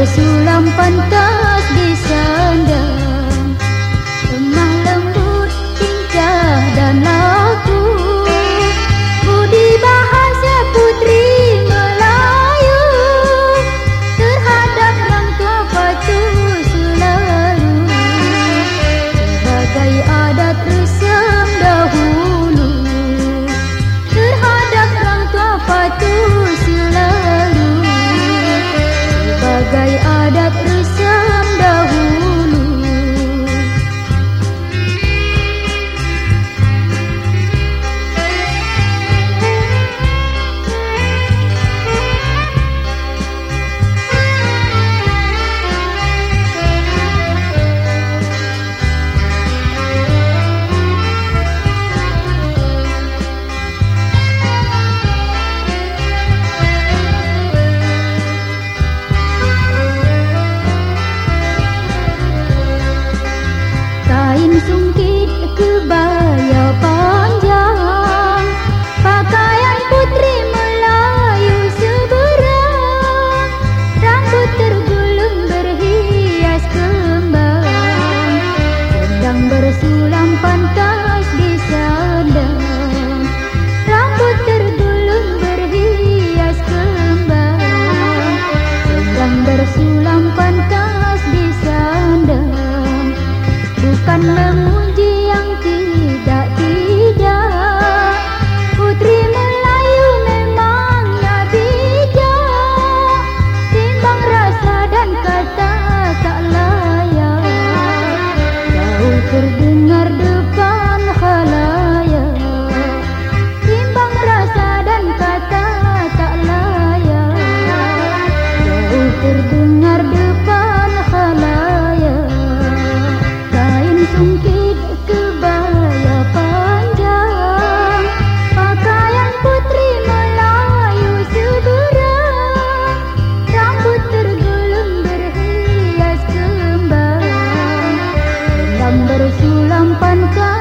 bersulam pantai अपना Sulam pantas di Rambut tergulung berhias kembang Sembang bersih. sampankan